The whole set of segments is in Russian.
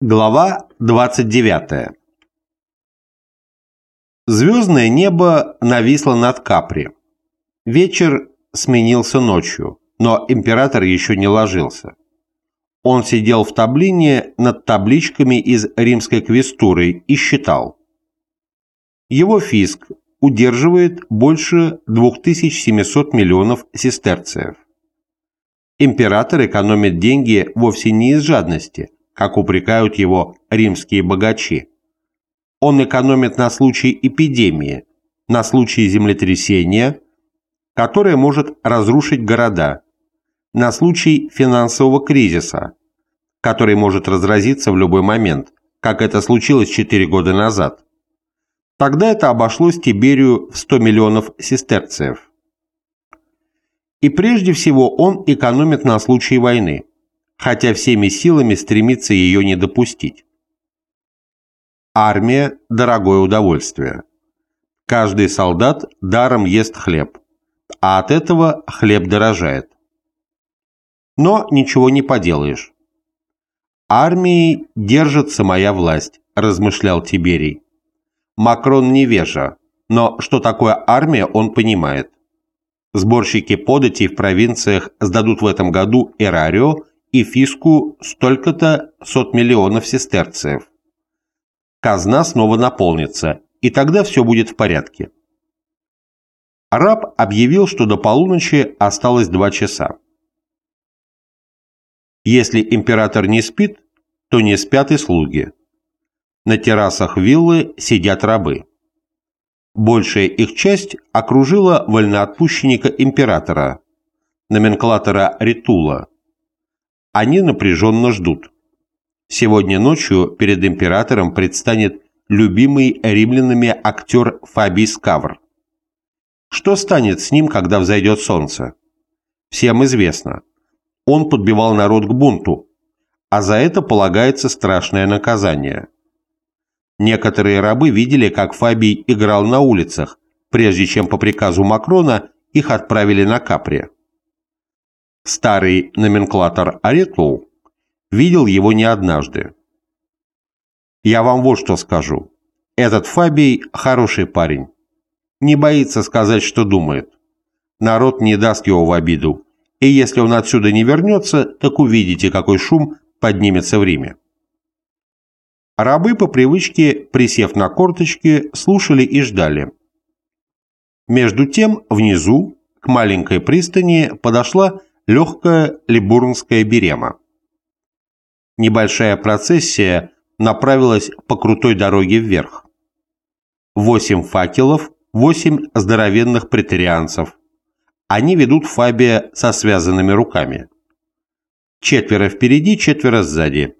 Глава 29. Звездное небо нависло над Капри. Вечер сменился ночью, но император еще не ложился. Он сидел в таблине над табличками из римской квестуры и считал. Его фиск удерживает больше 2700 миллионов сестерцев. Император экономит деньги вовсе не из жадности – как упрекают его римские богачи. Он экономит на случай эпидемии, на случай землетрясения, которое может разрушить города, на случай финансового кризиса, который может разразиться в любой момент, как это случилось 4 года назад. Тогда это обошлось Тиберию в 100 миллионов сестерцев. И прежде всего он экономит на случай войны хотя всеми силами стремится ее не допустить. Армия – дорогое удовольствие. Каждый солдат даром ест хлеб, а от этого хлеб дорожает. Но ничего не поделаешь. «Армией держится моя власть», – размышлял Тиберий. Макрон невежа, но что такое армия, он понимает. Сборщики податей в провинциях сдадут в этом году эрарио и фиску столько-то сот миллионов сестерцев. Казна снова наполнится, и тогда все будет в порядке. Араб объявил, что до полуночи осталось два часа. Если император не спит, то не спят и слуги. На террасах виллы сидят рабы. Большая их часть окружила вольноотпущенника императора, номенклатора Ритула, они напряженно ждут. Сегодня ночью перед императором предстанет любимый римлянами актер Фабий Скавр. Что станет с ним, когда взойдет солнце? Всем известно. Он подбивал народ к бунту, а за это полагается страшное наказание. Некоторые рабы видели, как Фабий играл на улицах, прежде чем по приказу Макрона их отправили на Капри. Старый номенклатор Аретлоу видел его не однажды. Я вам вот что скажу. Этот Фабий хороший парень. Не боится сказать, что думает. Народ не даст его в обиду. И если он отсюда не вернется, так увидите, какой шум поднимется в Риме. Рабы по привычке, присев на корточки, слушали и ждали. Между тем, внизу, к маленькой пристани, подошла легкая либурнская берема. Небольшая процессия направилась по крутой дороге вверх. Восемь факелов, восемь здоровенных претарианцев. Они ведут Фабия со связанными руками. Четверо впереди, четверо сзади.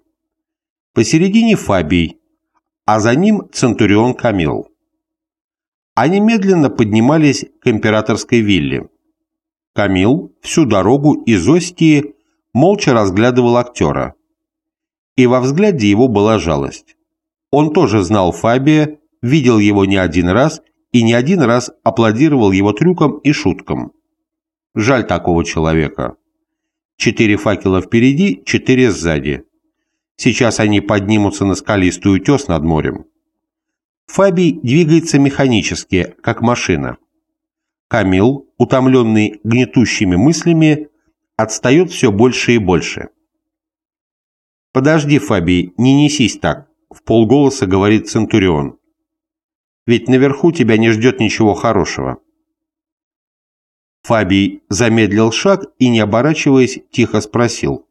Посередине Фабий, а за ним Центурион Камил. Они медленно поднимались к императорской вилле. Камил всю дорогу из Остии молча разглядывал актера. И во взгляде его была жалость. Он тоже знал Фабия, видел его не один раз и не один раз аплодировал его трюкам и шуткам. Жаль такого человека. Четыре факела впереди, четыре сзади. Сейчас они поднимутся на скалистый утес над морем. Фабий двигается механически, как машина. Камил, утомленный гнетущими мыслями, отстает все больше и больше. «Подожди, Фабий, не несись так», — в полголоса говорит Центурион. «Ведь наверху тебя не ждет ничего хорошего». Фабий замедлил шаг и, не оборачиваясь, тихо спросил.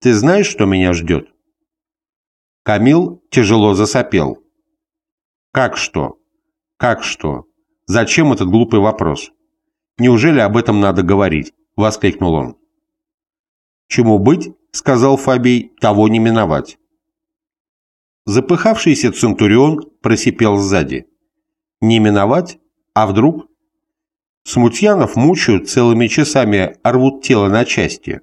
«Ты знаешь, что меня ждет?» Камил тяжело засопел. «Как что? Как что? Зачем этот глупый вопрос? Неужели об этом надо говорить? Воскликнул он. Чему быть, сказал Фабий, того не миновать. Запыхавшийся Центурион просипел сзади. Не миновать? А вдруг? Смутьянов мучают целыми часами, рвут тело на части.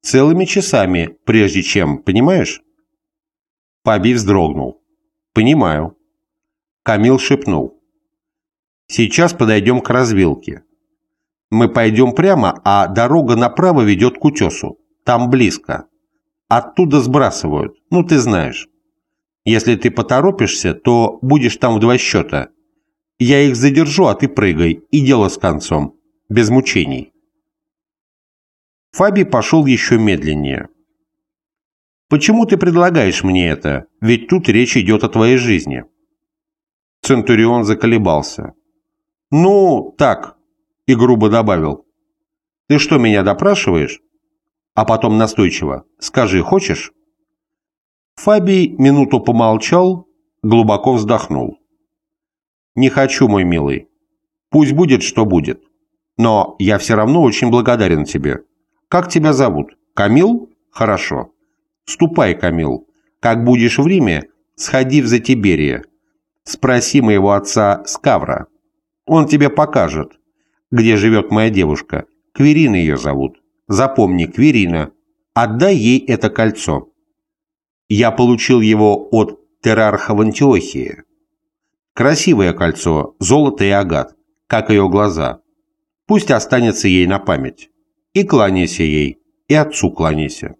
Целыми часами, прежде чем, понимаешь? Фабий вздрогнул. Понимаю. Камил шепнул. Сейчас подойдем к развилке. Мы пойдем прямо, а дорога направо ведет к утесу. Там близко. оттуда сбрасывают, ну ты знаешь. Если ты поторопишься, то будешь там в два счета. Я их задержу, а ты прыгай, и дело с концом. Без мучений. Фаби пошел еще медленнее. «Почему ты предлагаешь мне это? Ведь тут речь идет о твоей жизни». Центурион заколебался. «Ну, так», — и грубо добавил. «Ты что, меня допрашиваешь?» А потом настойчиво. «Скажи, хочешь?» Фабий минуту помолчал, глубоко вздохнул. «Не хочу, мой милый. Пусть будет, что будет. Но я все равно очень благодарен тебе. Как тебя зовут? Камил? Хорошо. Ступай, Камил. Как будешь в Риме, сходи в Затиберие. Спроси моего отца Скавра. Он тебе покажет, где живет моя девушка. Кверина ее зовут. Запомни, Кверина. Отдай ей это кольцо. Я получил его от Терарха в Антиохии. Красивое кольцо, золото и агат, как ее глаза. Пусть останется ей на память. И кланяйся ей, и отцу кланяйся.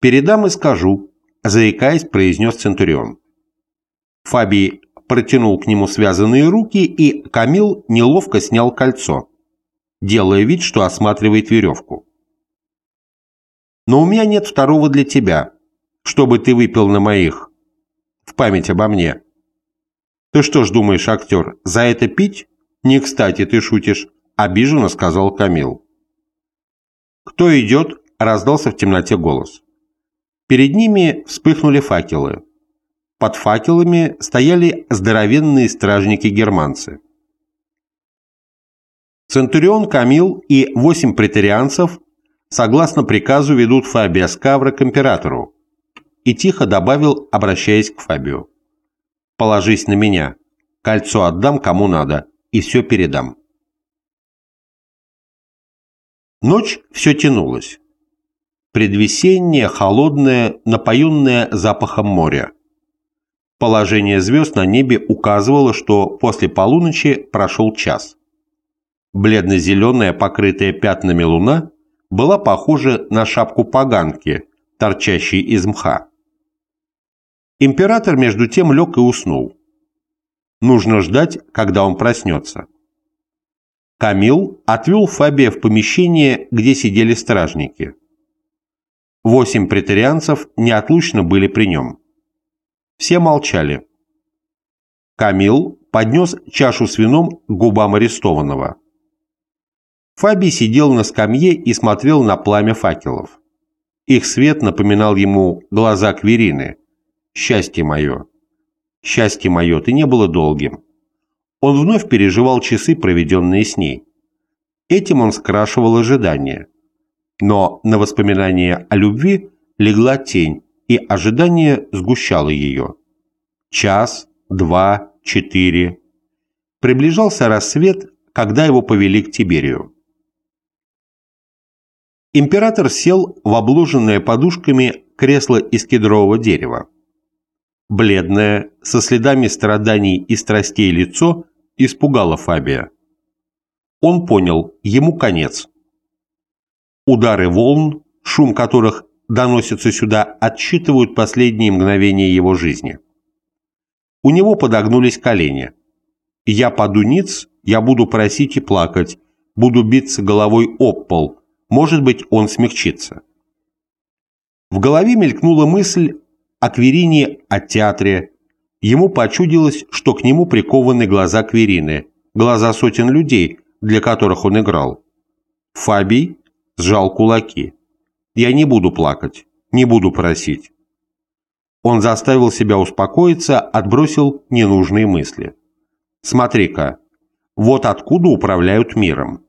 «Передам и скажу», – заикаясь, произнес Центурион. Фабий протянул к нему связанные руки, и Камил неловко снял кольцо, делая вид, что осматривает веревку. «Но у меня нет второго для тебя, чтобы ты выпил на моих, в память обо мне». «Ты что ж думаешь, актер, за это пить?» «Не кстати, ты шутишь», — обиженно сказал Камил. «Кто идет?» — раздался в темноте голос. Перед ними вспыхнули факелы. Под факелами стояли здоровенные стражники-германцы. Центурион Камил и восемь претарианцев согласно приказу ведут Фабия Скавра к императору и тихо добавил, обращаясь к Фабию. «Положись на меня. Кольцо отдам кому надо и все передам. Ночь все тянулась. Предвесенняя, холодная, напоенная запахом моря. Положение звезд на небе указывало, что после полуночи прошел час. Бледно-зеленая, покрытая пятнами луна, была похожа на шапку поганки, торчащей из мха. Император между тем лег и уснул. Нужно ждать, когда он проснется. Камил отвел Фабия в помещение, где сидели стражники. Восемь претарианцев неотлучно были при нем. Все молчали. Камил поднес чашу с вином к губам арестованного. Фабий сидел на скамье и смотрел на пламя факелов. Их свет напоминал ему глаза Кверины. «Счастье мое!» Счастье мое, ты не было долгим. Он вновь переживал часы, проведенные с ней. Этим он скрашивал ожидания. Но на воспоминание о любви легла тень, и ожидание сгущало ее. Час, два, четыре. Приближался рассвет, когда его повели к Тиберию. Император сел в обложенное подушками кресло из кедрового дерева. Бледное, со следами страданий и страстей лицо испугало Фабия. Он понял, ему конец. Удары волн, шум которых доносится сюда, отсчитывают последние мгновения его жизни. У него подогнулись колени. «Я паду ниц, я буду просить и плакать, буду биться головой об пол, может быть, он смягчится». В голове мелькнула мысль о Кверине, о театре. Ему почудилось, что к нему прикованы глаза Кверины, глаза сотен людей, для которых он играл. Фабий сжал кулаки. «Я не буду плакать, не буду просить». Он заставил себя успокоиться, отбросил ненужные мысли. «Смотри-ка, вот откуда управляют миром.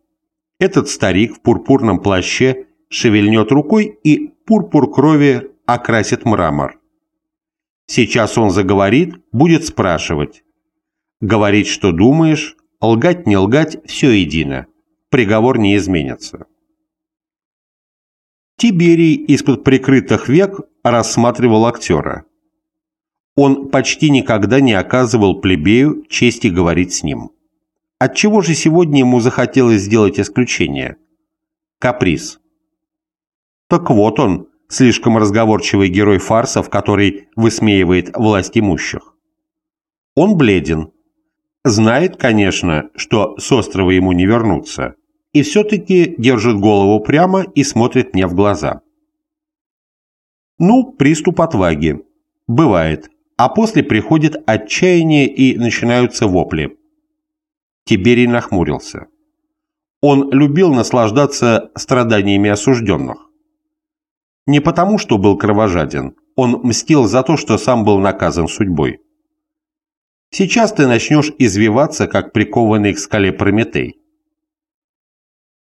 Этот старик в пурпурном плаще шевельнет рукой, и пурпур крови окрасит мрамор. Сейчас он заговорит, будет спрашивать. Говорить, что думаешь, лгать, не лгать, все едино. Приговор не изменится. Тиберий из-под прикрытых век рассматривал актера. Он почти никогда не оказывал плебею чести говорить с ним. Отчего же сегодня ему захотелось сделать исключение? Каприз. Так вот он, слишком разговорчивый герой фарсов, который высмеивает власть имущих. Он бледен. Знает, конечно, что с острова ему не вернуться, и все-таки держит голову прямо и смотрит мне в глаза. Ну, приступ отваги. Бывает. А после приходит отчаяние и начинаются вопли. Тиберий нахмурился. Он любил наслаждаться страданиями осужденных. Не потому, что был кровожаден, он мстил за то, что сам был наказан судьбой. Сейчас ты начнешь извиваться, как прикованный к скале Прометей.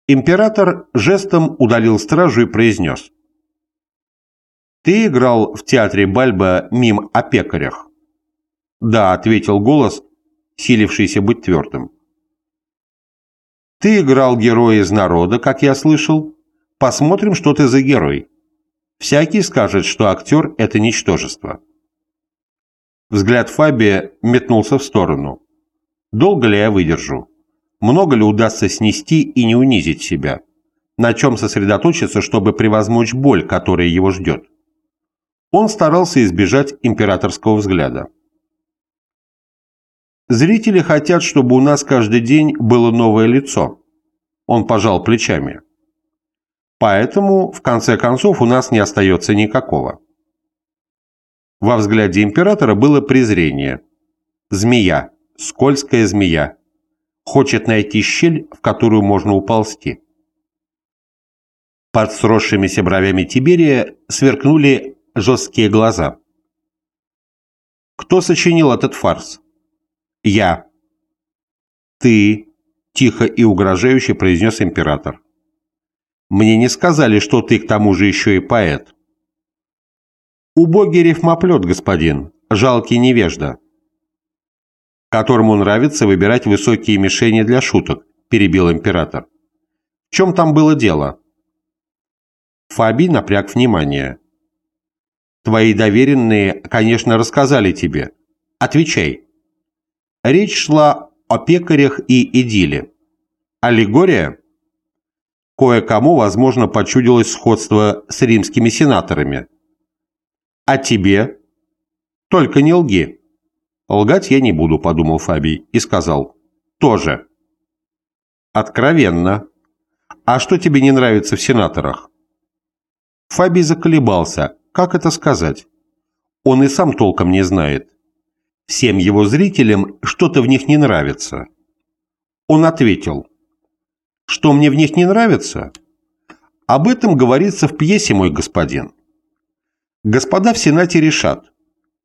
Император жестом удалил стражу и произнес. «Ты играл в театре Бальба мим о пекарях?» «Да», — ответил голос, силившийся быть твердым. «Ты играл героя из народа, как я слышал. Посмотрим, что ты за герой. Всякий скажет, что актер – это ничтожество». Взгляд Фабия метнулся в сторону. «Долго ли я выдержу? Много ли удастся снести и не унизить себя? На чем сосредоточиться, чтобы превозмочь боль, которая его ждет?» Он старался избежать императорского взгляда. Зрители хотят, чтобы у нас каждый день было новое лицо. Он пожал плечами. Поэтому, в конце концов, у нас не остается никакого. Во взгляде императора было презрение. Змея, скользкая змея, хочет найти щель, в которую можно уползти. Под сросшимися бровями Тиберия сверкнули жесткие глаза. «Кто сочинил этот фарс?» «Я». «Ты», — тихо и угрожающе произнес император. «Мне не сказали, что ты к тому же еще и поэт». «Убогий рифмоплет, господин, жалкий невежда» которому нравится выбирать высокие мишени для шуток, перебил император. В чем там было дело? Фабий напряг внимание. Твои доверенные, конечно, рассказали тебе. Отвечай. Речь шла о пекарях и идиле. Аллегория? Кое-кому, возможно, почудилось сходство с римскими сенаторами. А тебе? Только не лги. Лгать я не буду, подумал Фабий и сказал. Тоже. Откровенно. А что тебе не нравится в сенаторах? Фабий заколебался. Как это сказать? Он и сам толком не знает. Всем его зрителям что-то в них не нравится. Он ответил, что мне в них не нравится? Об этом говорится в пьесе, мой господин. Господа в Сенате решат,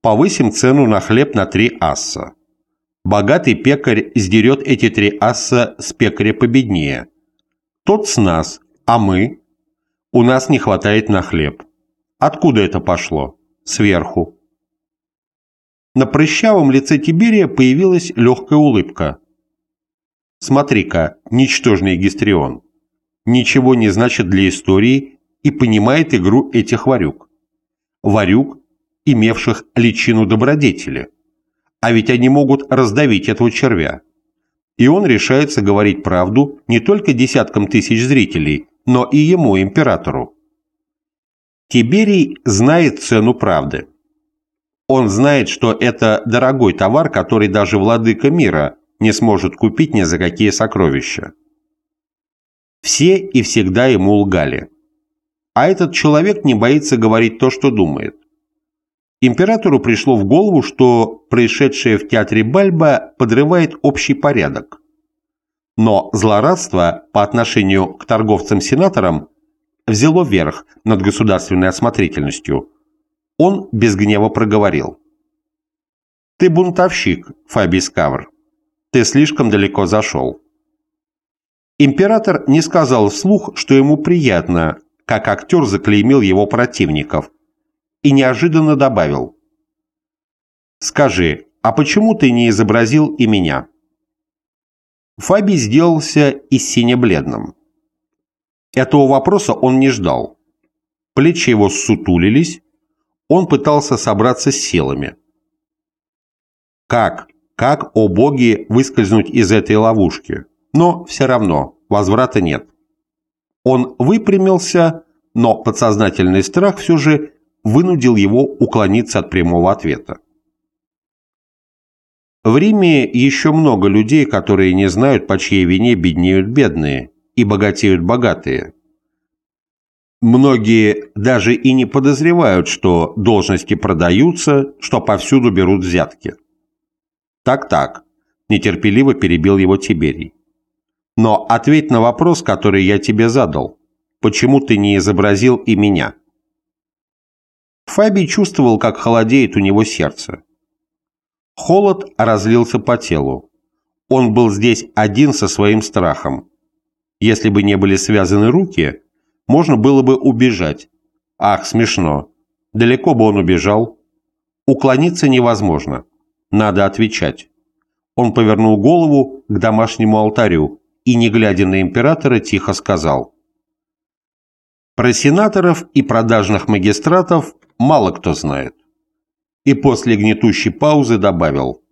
повысим цену на хлеб на три асса. Богатый пекарь сдерет эти три асса с пекаря победнее. Тот с нас, а мы? У нас не хватает на хлеб. Откуда это пошло? Сверху. На прыщавом лице Тиберия появилась легкая улыбка. «Смотри-ка, ничтожный гистрион, ничего не значит для истории и понимает игру этих варюк. Варюк, имевших личину добродетели. А ведь они могут раздавить этого червя. И он решается говорить правду не только десяткам тысяч зрителей, но и ему, императору. Тиберий знает цену правды. Он знает, что это дорогой товар, который даже владыка мира не сможет купить ни за какие сокровища. Все и всегда ему лгали. А этот человек не боится говорить то, что думает. Императору пришло в голову, что происшедшее в театре Бальба подрывает общий порядок. Но злорадство по отношению к торговцам-сенаторам взяло верх над государственной осмотрительностью – он без гнева проговорил. «Ты бунтовщик, Фабий Скавр. Ты слишком далеко зашел». Император не сказал вслух, что ему приятно, как актер заклеймил его противников, и неожиданно добавил. «Скажи, а почему ты не изобразил и меня?» Фабий сделался и сине-бледным. Этого вопроса он не ждал. Плечи его ссутулились, он пытался собраться с силами. Как, как, о боги, выскользнуть из этой ловушки? Но все равно, возврата нет. Он выпрямился, но подсознательный страх все же вынудил его уклониться от прямого ответа. В Риме еще много людей, которые не знают, по чьей вине беднеют бедные и богатеют богатые. Многие даже и не подозревают, что должности продаются, что повсюду берут взятки. Так-так, нетерпеливо перебил его Тиберий. Но ответь на вопрос, который я тебе задал. Почему ты не изобразил и меня? Фабий чувствовал, как холодеет у него сердце. Холод разлился по телу. Он был здесь один со своим страхом. Если бы не были связаны руки, можно было бы убежать. Ах, смешно. Далеко бы он убежал. Уклониться невозможно. Надо отвечать. Он повернул голову к домашнему алтарю и, не глядя на императора, тихо сказал. Про сенаторов и продажных магистратов мало кто знает и после гнетущей паузы добавил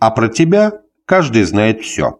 «А про тебя каждый знает все».